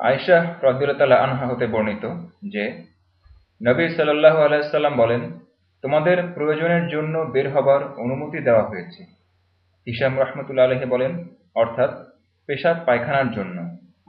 আয়শাহ রদুল্লাহ আনহা হতে বর্ণিত যে, নবী সাল্লাহ আলাইসাল্লাম বলেন, তোমাদের প্রয়োজনের জন্য বের হবার অনুমতি দেওয়া হয়েছে। হিসাম রহমতুল্লা আলহী বলেন, অর্থাৎ পেশাব পায়খানার জন্য।